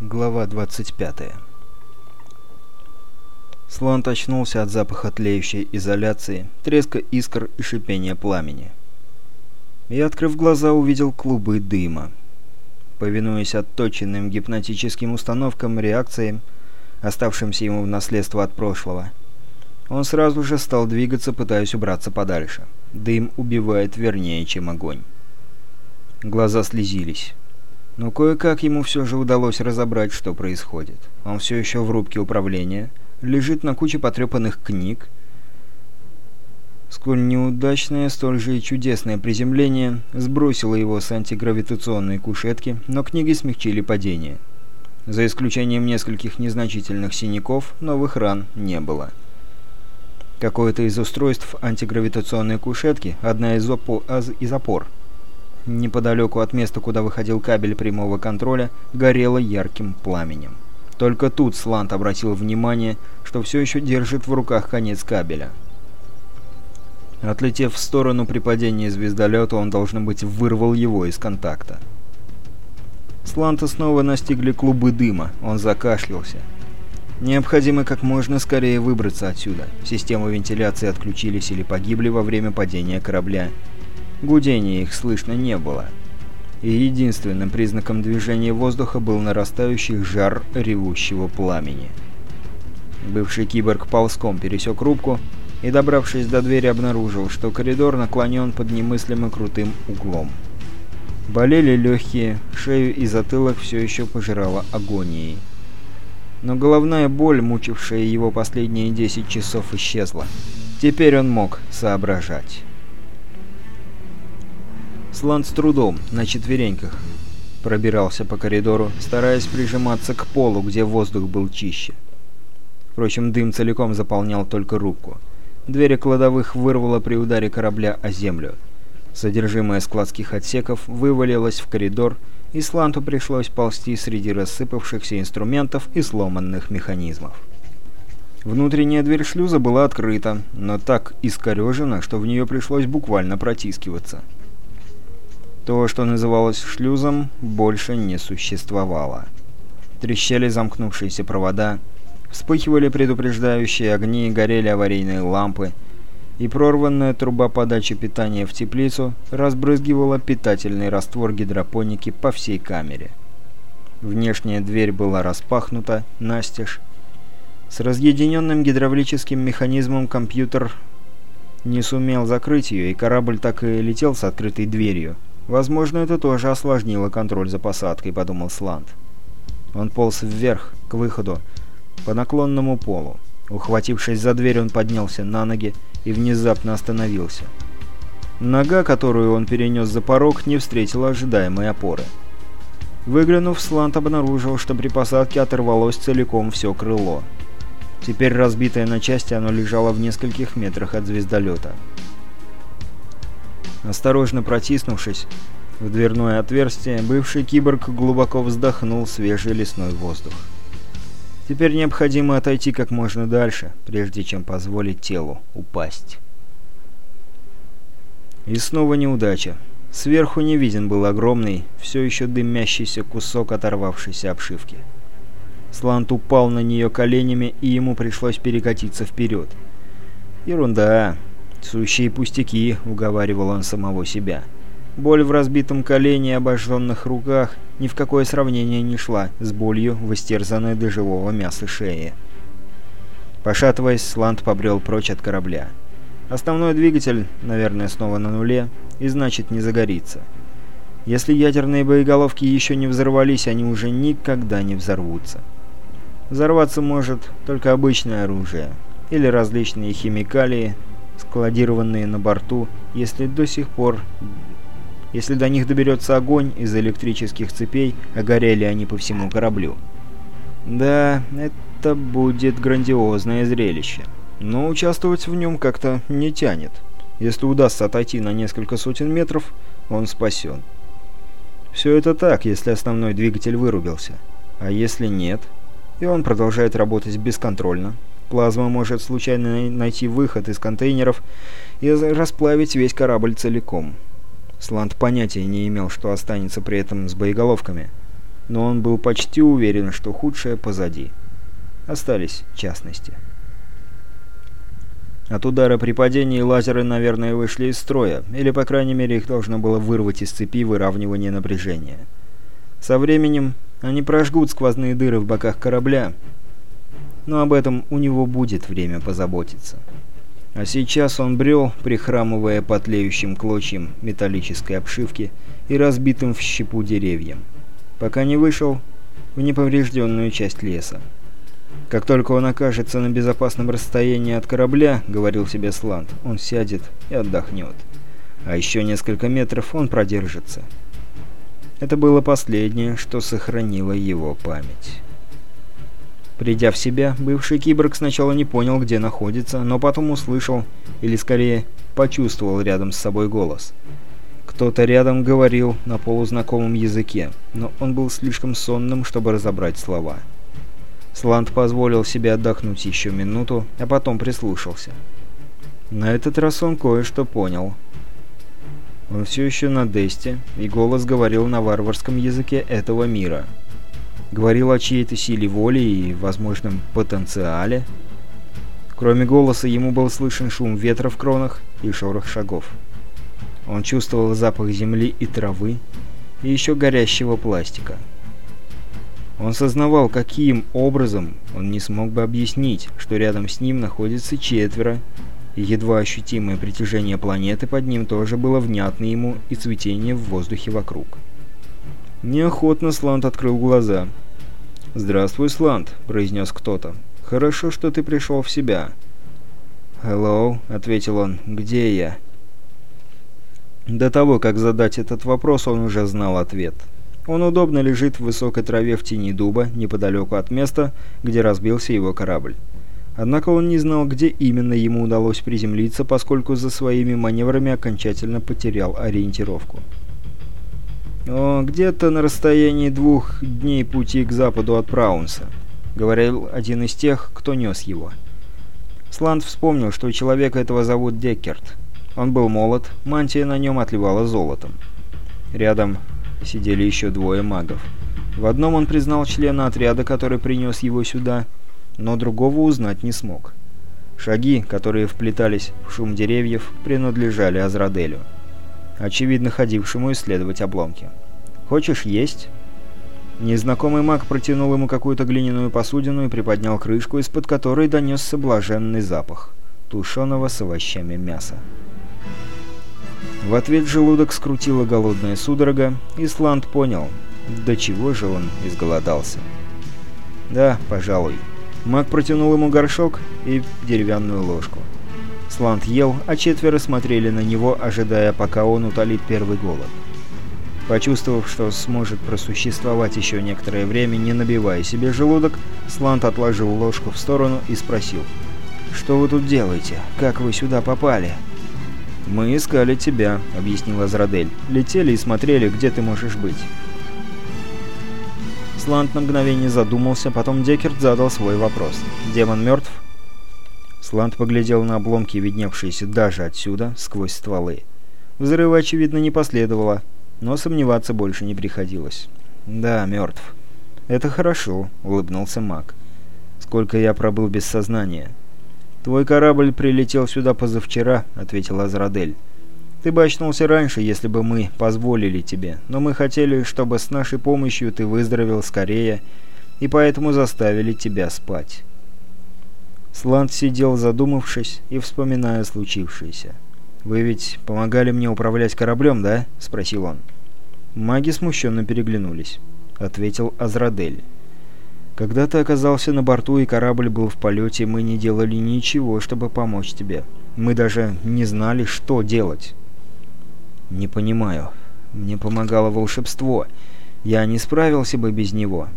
Глава 25 Слон очнулся от запаха тлеющей изоляции, треска искр и шипения пламени. И, открыв глаза, увидел клубы дыма. Повинуясь отточенным гипнотическим установкам, реакциям, оставшимся ему в наследство от прошлого, он сразу же стал двигаться, пытаясь убраться подальше. Дым убивает вернее, чем огонь. Глаза слезились. Но кое-как ему все же удалось разобрать, что происходит. Он все еще в рубке управления, лежит на куче потрепанных книг. Сколь неудачное, столь же и чудесное приземление сбросило его с антигравитационной кушетки, но книги смягчили падение. За исключением нескольких незначительных синяков, новых ран не было. Какое-то из устройств антигравитационной кушетки, одна из, опо из опор – неподалеку от места, куда выходил кабель прямого контроля, горело ярким пламенем. Только тут Слант обратил внимание, что все еще держит в руках конец кабеля. Отлетев в сторону при падении звездолета, он, должно быть, вырвал его из контакта. Сланта снова настигли клубы дыма, он закашлялся. Необходимо как можно скорее выбраться отсюда. Системы вентиляции отключились или погибли во время падения корабля. Гудения их слышно не было. И единственным признаком движения воздуха был нарастающий жар ревущего пламени. Бывший киборг ползком пересек рубку и, добравшись до двери, обнаружил, что коридор наклонен под немыслимо крутым углом. Болели легкие, шею и затылок все еще пожирала агонией. Но головная боль, мучившая его последние 10 часов, исчезла. Теперь он мог соображать. Слан с трудом, на четвереньках, пробирался по коридору, стараясь прижиматься к полу, где воздух был чище. Впрочем, дым целиком заполнял только рубку. Двери кладовых вырвало при ударе корабля о землю. Содержимое складских отсеков вывалилось в коридор, и Сланту пришлось ползти среди рассыпавшихся инструментов и сломанных механизмов. Внутренняя дверь шлюза была открыта, но так искорежена, что в нее пришлось буквально протискиваться. То, что называлось шлюзом, больше не существовало. Трещали замкнувшиеся провода, вспыхивали предупреждающие огни, горели аварийные лампы, и прорванная труба подачи питания в теплицу разбрызгивала питательный раствор гидропоники по всей камере. Внешняя дверь была распахнута, настежь. С разъединенным гидравлическим механизмом компьютер не сумел закрыть ее, и корабль так и летел с открытой дверью, Возможно, это тоже осложнило контроль за посадкой, подумал Сланд. Он полз вверх, к выходу, по наклонному полу. Ухватившись за дверь, он поднялся на ноги и внезапно остановился. Нога, которую он перенес за порог, не встретила ожидаемой опоры. Выглянув, Сланд обнаружил, что при посадке оторвалось целиком все крыло. Теперь разбитое на части, оно лежало в нескольких метрах от звездолета. Осторожно протиснувшись в дверное отверстие, бывший киборг глубоко вздохнул свежий лесной воздух. Теперь необходимо отойти как можно дальше, прежде чем позволить телу упасть. И снова неудача. Сверху не виден был огромный, все еще дымящийся кусок оторвавшейся обшивки. Слант упал на нее коленями, и ему пришлось перекатиться вперед. Ерунда. «Сущие пустяки», — уговаривал он самого себя. Боль в разбитом колене и обожженных руках ни в какое сравнение не шла с болью в истерзанной до живого мяса шее. Пошатываясь, Сланд побрел прочь от корабля. Основной двигатель, наверное, снова на нуле, и значит не загорится. Если ядерные боеголовки еще не взорвались, они уже никогда не взорвутся. Взорваться может только обычное оружие или различные химикалии, складированные на борту, если до сих пор... Если до них доберется огонь из электрических цепей, а горели они по всему кораблю. Да, это будет грандиозное зрелище. Но участвовать в нем как-то не тянет. Если удастся отойти на несколько сотен метров, он спасен. Все это так, если основной двигатель вырубился. А если нет, и он продолжает работать бесконтрольно, Плазма может случайно найти выход из контейнеров и расплавить весь корабль целиком. Сланд понятия не имел, что останется при этом с боеголовками. но он был почти уверен, что худшее позади. Остались частности. От удара при падении лазеры, наверное, вышли из строя, или, по крайней мере, их должно было вырвать из цепи выравнивания напряжения. Со временем они прожгут сквозные дыры в боках корабля, но об этом у него будет время позаботиться. А сейчас он брел, прихрамывая по тлеющим клочьям металлической обшивки и разбитым в щепу деревьям, пока не вышел в неповрежденную часть леса. «Как только он окажется на безопасном расстоянии от корабля, — говорил себе Сланд, — он сядет и отдохнет. А еще несколько метров он продержится». Это было последнее, что сохранило его память. Придя в себя, бывший киборг сначала не понял, где находится, но потом услышал, или скорее почувствовал рядом с собой голос. Кто-то рядом говорил на полузнакомом языке, но он был слишком сонным, чтобы разобрать слова. Сланд позволил себе отдохнуть еще минуту, а потом прислушался. На этот раз он кое-что понял. Он все еще на Десте, и голос говорил на варварском языке этого мира — говорил о чьей-то силе воли и возможном потенциале. Кроме голоса ему был слышен шум ветра в кронах и шорох шагов. Он чувствовал запах земли и травы, и еще горящего пластика. Он сознавал, каким образом он не смог бы объяснить, что рядом с ним находится четверо, и едва ощутимое притяжение планеты под ним тоже было внятно ему и цветение в воздухе вокруг. Неохотно Сланд открыл глаза. «Здравствуй, Сланд», — произнес кто-то. «Хорошо, что ты пришел в себя». «Hello», — ответил он. «Где я?» До того, как задать этот вопрос, он уже знал ответ. Он удобно лежит в высокой траве в тени дуба, неподалеку от места, где разбился его корабль. Однако он не знал, где именно ему удалось приземлиться, поскольку за своими маневрами окончательно потерял ориентировку. «Где-то на расстоянии двух дней пути к западу от Праунса», — говорил один из тех, кто нес его. Сланд вспомнил, что человека этого зовут Деккерт. Он был молод, мантия на нем отливала золотом. Рядом сидели еще двое магов. В одном он признал члена отряда, который принес его сюда, но другого узнать не смог. Шаги, которые вплетались в шум деревьев, принадлежали Азраделю очевидно ходившему исследовать обломки. «Хочешь есть?» Незнакомый маг протянул ему какую-то глиняную посудину и приподнял крышку, из-под которой донесся блаженный запах тушеного с овощами мяса. В ответ желудок скрутила голодная судорога, и Сланд понял, до чего же он изголодался. «Да, пожалуй». Маг протянул ему горшок и деревянную ложку. Сланд ел, а четверо смотрели на него, ожидая, пока он утолит первый голод. Почувствовав, что сможет просуществовать еще некоторое время, не набивая себе желудок, Сланд отложил ложку в сторону и спросил. «Что вы тут делаете? Как вы сюда попали?» «Мы искали тебя», — объяснил Азрадель. «Летели и смотрели, где ты можешь быть». Сланд на мгновение задумался, потом Деккерт задал свой вопрос. «Демон мертв?» Сланд поглядел на обломки, видневшиеся даже отсюда, сквозь стволы. Взрыва, очевидно, не последовало, но сомневаться больше не приходилось. «Да, мертв». «Это хорошо», — улыбнулся маг. «Сколько я пробыл без сознания?» «Твой корабль прилетел сюда позавчера», — ответил Азрадель. «Ты бы очнулся раньше, если бы мы позволили тебе, но мы хотели, чтобы с нашей помощью ты выздоровел скорее, и поэтому заставили тебя спать». Сланд сидел задумавшись и вспоминая случившееся. «Вы ведь помогали мне управлять кораблем, да?» — спросил он. Маги смущенно переглянулись. Ответил Азрадель. «Когда ты оказался на борту и корабль был в полете, мы не делали ничего, чтобы помочь тебе. Мы даже не знали, что делать». «Не понимаю. Мне помогало волшебство. Я не справился бы без него».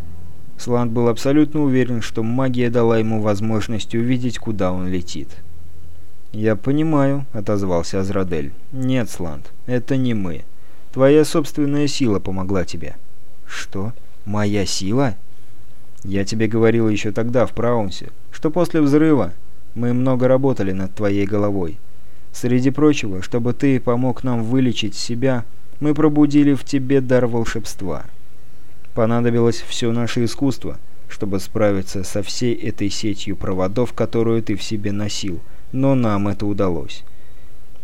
Сланд был абсолютно уверен, что магия дала ему возможность увидеть, куда он летит. «Я понимаю», — отозвался Азрадель. «Нет, Сланд, это не мы. Твоя собственная сила помогла тебе». «Что? Моя сила?» «Я тебе говорил еще тогда, в Праунсе, что после взрыва мы много работали над твоей головой. Среди прочего, чтобы ты помог нам вылечить себя, мы пробудили в тебе дар волшебства». Понадобилось все наше искусство, чтобы справиться со всей этой сетью проводов, которую ты в себе носил, но нам это удалось.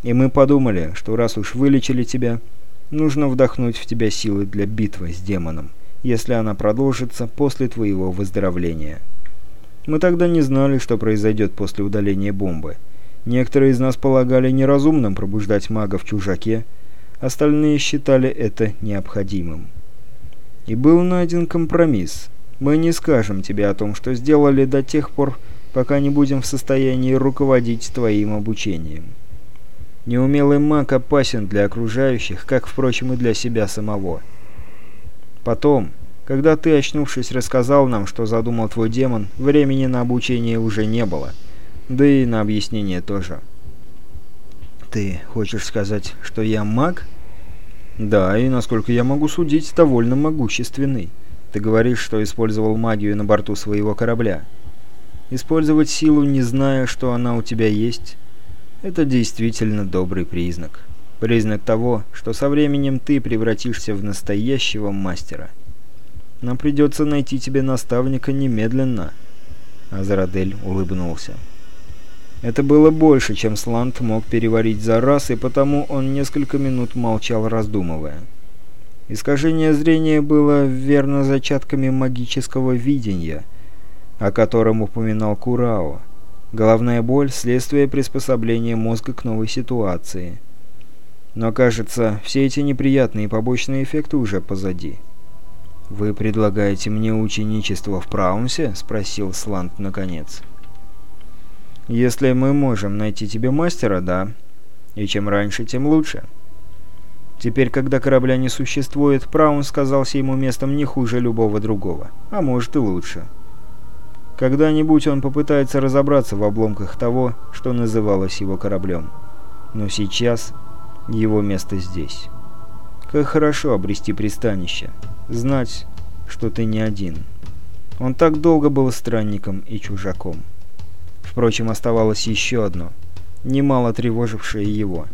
И мы подумали, что раз уж вылечили тебя, нужно вдохнуть в тебя силы для битвы с демоном, если она продолжится после твоего выздоровления. Мы тогда не знали, что произойдет после удаления бомбы. Некоторые из нас полагали неразумным пробуждать мага в чужаке, остальные считали это необходимым. И был найден компромисс. Мы не скажем тебе о том, что сделали до тех пор, пока не будем в состоянии руководить твоим обучением. Неумелый маг опасен для окружающих, как, впрочем, и для себя самого. Потом, когда ты, очнувшись, рассказал нам, что задумал твой демон, времени на обучение уже не было. Да и на объяснение тоже. Ты хочешь сказать, что я маг? Да, и насколько я могу судить, довольно могущественный. Ты говоришь, что использовал магию на борту своего корабля. Использовать силу, не зная, что она у тебя есть, это действительно добрый признак. Признак того, что со временем ты превратишься в настоящего мастера. Нам придется найти тебе наставника немедленно». Азрадель улыбнулся. Это было больше, чем Слант мог переварить за раз, и потому он несколько минут молчал, раздумывая. Искажение зрения было верно зачатками магического видения, о котором упоминал Курао. Головная боль – следствие приспособления мозга к новой ситуации. Но, кажется, все эти неприятные побочные эффекты уже позади. «Вы предлагаете мне ученичество в Праунсе?» — спросил Слант наконец. «Если мы можем найти тебе мастера, да. И чем раньше, тем лучше». Теперь, когда корабля не существует, Праунс казался ему местом не хуже любого другого, а может и лучше. Когда-нибудь он попытается разобраться в обломках того, что называлось его кораблем. Но сейчас его место здесь. Как хорошо обрести пристанище знать, что ты не один. Он так долго был странником и чужаком. Впрочем, оставалось еще одно, немало тревожившее его.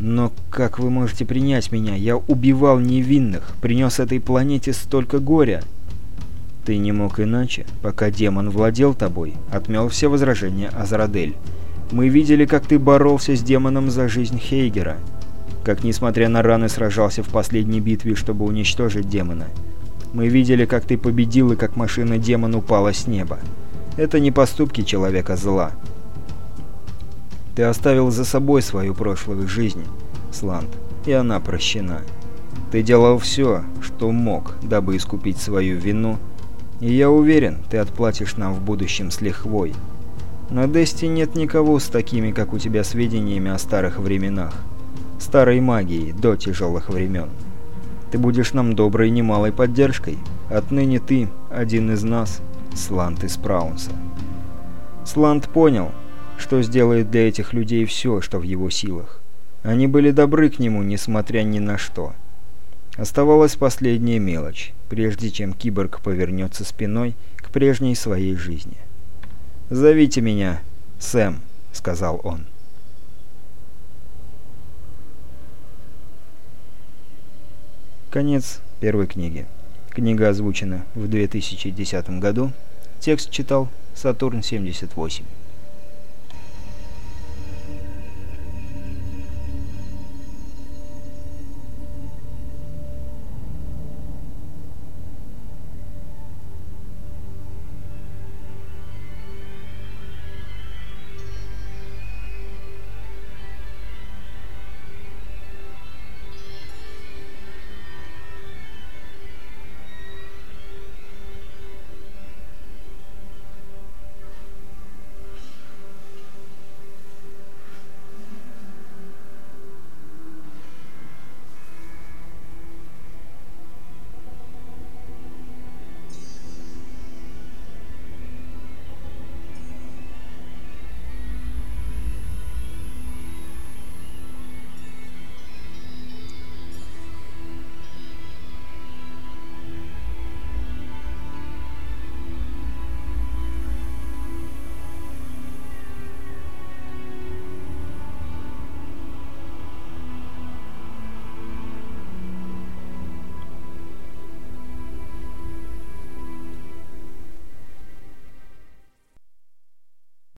«Но как вы можете принять меня? Я убивал невинных, принес этой планете столько горя!» «Ты не мог иначе, пока демон владел тобой», — отмел все возражения Азрадель. «Мы видели, как ты боролся с демоном за жизнь Хейгера как, несмотря на раны, сражался в последней битве, чтобы уничтожить демона. Мы видели, как ты победил и как машина-демон упала с неба. Это не поступки человека зла. Ты оставил за собой свою прошлую жизнь, Сланд, и она прощена. Ты делал все, что мог, дабы искупить свою вину, и я уверен, ты отплатишь нам в будущем с лихвой. На Дести нет никого с такими, как у тебя, сведениями о старых временах старой магией до тяжелых времен. Ты будешь нам доброй немалой поддержкой. Отныне ты один из нас, Слант из Праунса. Слант понял, что сделает для этих людей все, что в его силах. Они были добры к нему, несмотря ни на что. Оставалась последняя мелочь, прежде чем киборг повернется спиной к прежней своей жизни. «Зовите меня Сэм», — сказал он. Конец первой книги. Книга озвучена в 2010 году. Текст читал Сатурн 78.